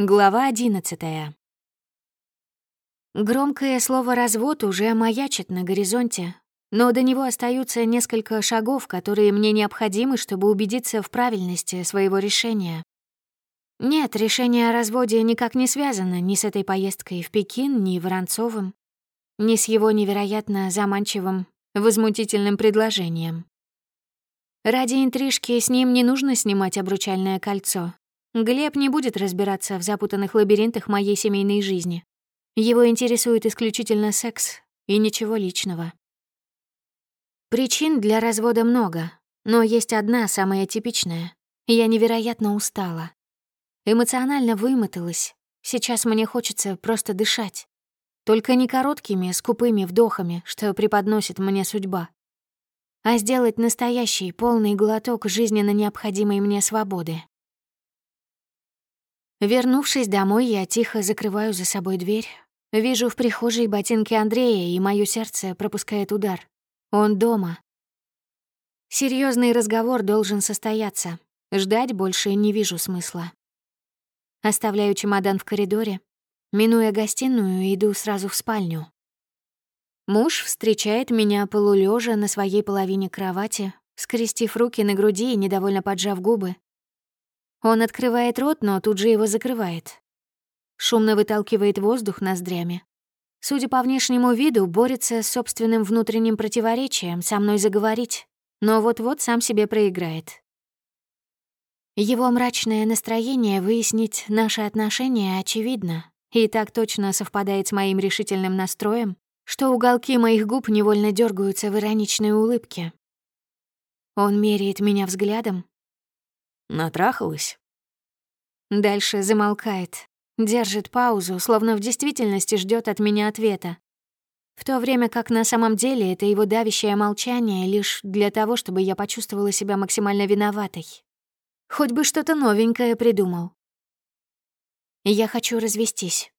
Глава одиннадцатая. Громкое слово «развод» уже маячит на горизонте, но до него остаются несколько шагов, которые мне необходимы, чтобы убедиться в правильности своего решения. Нет, решение о разводе никак не связано ни с этой поездкой в Пекин, ни Воронцовым, ни с его невероятно заманчивым, возмутительным предложением. Ради интрижки с ним не нужно снимать обручальное кольцо, Глеб не будет разбираться в запутанных лабиринтах моей семейной жизни. Его интересует исключительно секс и ничего личного. Причин для развода много, но есть одна, самая типичная. Я невероятно устала. Эмоционально вымоталась. Сейчас мне хочется просто дышать. Только не короткими, скупыми вдохами, что преподносит мне судьба, а сделать настоящий, полный глоток жизненно необходимой мне свободы. Вернувшись домой, я тихо закрываю за собой дверь. Вижу в прихожей ботинки Андрея, и мое сердце пропускает удар. Он дома. Серьезный разговор должен состояться. Ждать больше не вижу смысла. Оставляю чемодан в коридоре. Минуя гостиную, иду сразу в спальню. Муж встречает меня полулежа на своей половине кровати, скрестив руки на груди и недовольно поджав губы. Он открывает рот, но тут же его закрывает. Шумно выталкивает воздух ноздрями. Судя по внешнему виду, борется с собственным внутренним противоречием со мной заговорить, но вот-вот сам себе проиграет. Его мрачное настроение выяснить наши отношения очевидно и так точно совпадает с моим решительным настроем, что уголки моих губ невольно дергаются в ироничной улыбке. Он меряет меня взглядом, Натрахалась? Дальше замолкает, держит паузу, словно в действительности ждет от меня ответа. В то время как на самом деле это его давящее молчание лишь для того, чтобы я почувствовала себя максимально виноватой. Хоть бы что-то новенькое придумал. Я хочу развестись.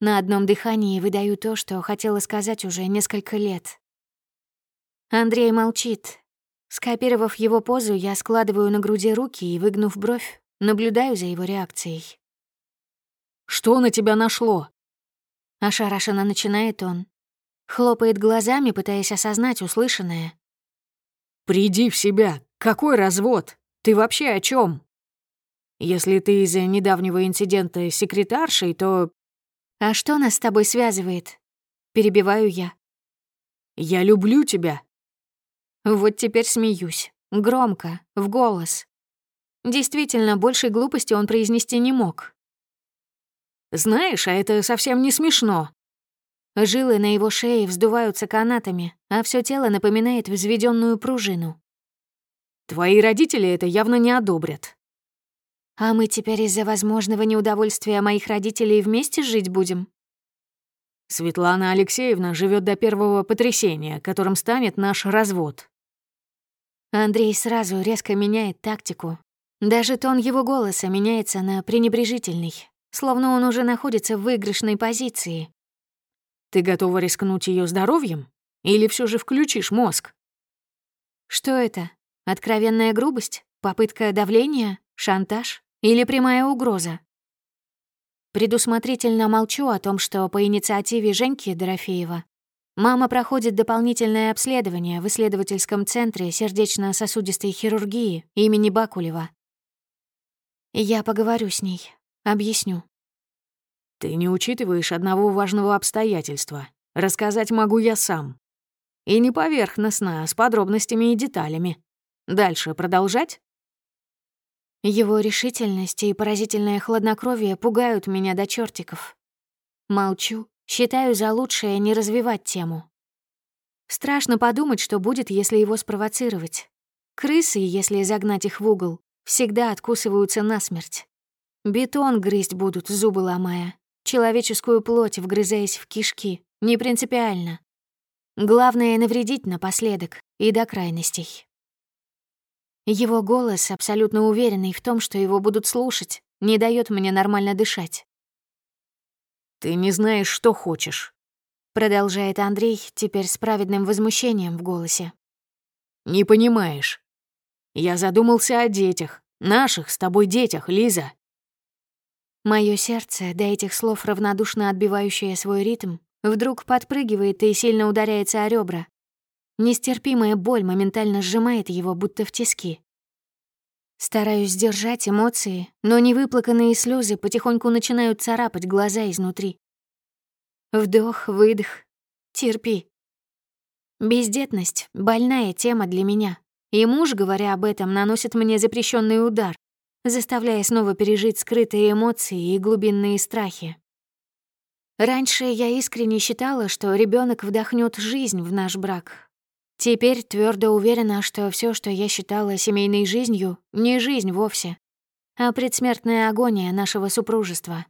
На одном дыхании выдаю то, что хотела сказать уже несколько лет. Андрей молчит, Скопировав его позу, я складываю на груди руки и, выгнув бровь, наблюдаю за его реакцией. «Что на тебя нашло?» Ошарашенно начинает он. Хлопает глазами, пытаясь осознать услышанное. «Приди в себя! Какой развод? Ты вообще о чем? Если ты из-за недавнего инцидента с секретаршей, то...» «А что нас с тобой связывает?» Перебиваю я. «Я люблю тебя», вот теперь смеюсь. Громко, в голос. Действительно, большей глупости он произнести не мог. «Знаешь, а это совсем не смешно». Жилы на его шее вздуваются канатами, а все тело напоминает взведенную пружину. «Твои родители это явно не одобрят». «А мы теперь из-за возможного неудовольствия моих родителей вместе жить будем?» Светлана Алексеевна живет до первого потрясения, которым станет наш развод. Андрей сразу резко меняет тактику. Даже тон его голоса меняется на пренебрежительный, словно он уже находится в выигрышной позиции. Ты готова рискнуть ее здоровьем? Или все же включишь мозг? Что это? Откровенная грубость? Попытка давления? Шантаж? Или прямая угроза? Предусмотрительно молчу о том, что по инициативе Женьки Дорофеева Мама проходит дополнительное обследование в исследовательском центре сердечно-сосудистой хирургии имени Бакулева. Я поговорю с ней, объясню. Ты не учитываешь одного важного обстоятельства. Рассказать могу я сам. И не поверхностно, а с подробностями и деталями. Дальше продолжать? Его решительность и поразительное хладнокровие пугают меня до чертиков. Молчу, Считаю за лучшее не развивать тему. Страшно подумать, что будет, если его спровоцировать. Крысы, если загнать их в угол, всегда откусываются насмерть. Бетон грызть будут, зубы ломая. Человеческую плоть, вгрызаясь в кишки. Не принципиально. Главное — навредить напоследок и до крайностей. Его голос, абсолютно уверенный в том, что его будут слушать, не дает мне нормально дышать. «Ты не знаешь, что хочешь», — продолжает Андрей, теперь с праведным возмущением в голосе. «Не понимаешь. Я задумался о детях, наших с тобой детях, Лиза. Моё сердце, до этих слов равнодушно отбивающее свой ритм, вдруг подпрыгивает и сильно ударяется о ребра. Нестерпимая боль моментально сжимает его, будто в тиски. Стараюсь сдержать эмоции, но невыплаканные слезы потихоньку начинают царапать глаза изнутри. Вдох, выдох. Терпи. Бездетность — больная тема для меня. И муж, говоря об этом, наносит мне запрещенный удар, заставляя снова пережить скрытые эмоции и глубинные страхи. Раньше я искренне считала, что ребенок вдохнет жизнь в наш брак, Теперь твердо уверена, что все, что я считала семейной жизнью, не жизнь вовсе, а предсмертная агония нашего супружества.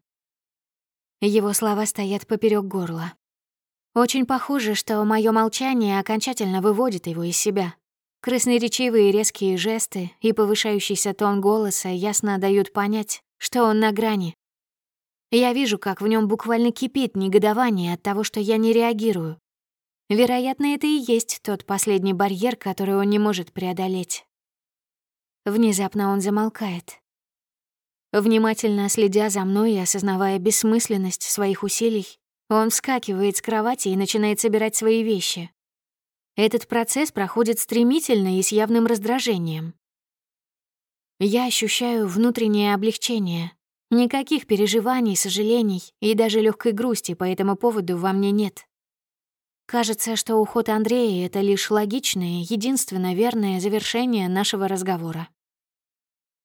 Его слова стоят поперек горла. Очень похоже, что мое молчание окончательно выводит его из себя. Красноречивые резкие жесты и повышающийся тон голоса ясно дают понять, что он на грани. Я вижу, как в нем буквально кипит негодование от того, что я не реагирую, Вероятно, это и есть тот последний барьер, который он не может преодолеть. Внезапно он замолкает. Внимательно следя за мной и осознавая бессмысленность своих усилий, он вскакивает с кровати и начинает собирать свои вещи. Этот процесс проходит стремительно и с явным раздражением. Я ощущаю внутреннее облегчение. Никаких переживаний, сожалений и даже легкой грусти по этому поводу во мне нет. Кажется, что уход Андрея — это лишь логичное, единственно верное завершение нашего разговора.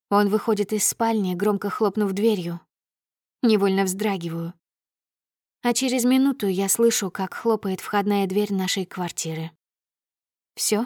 Он выходит из спальни, громко хлопнув дверью. Невольно вздрагиваю. А через минуту я слышу, как хлопает входная дверь нашей квартиры. Все,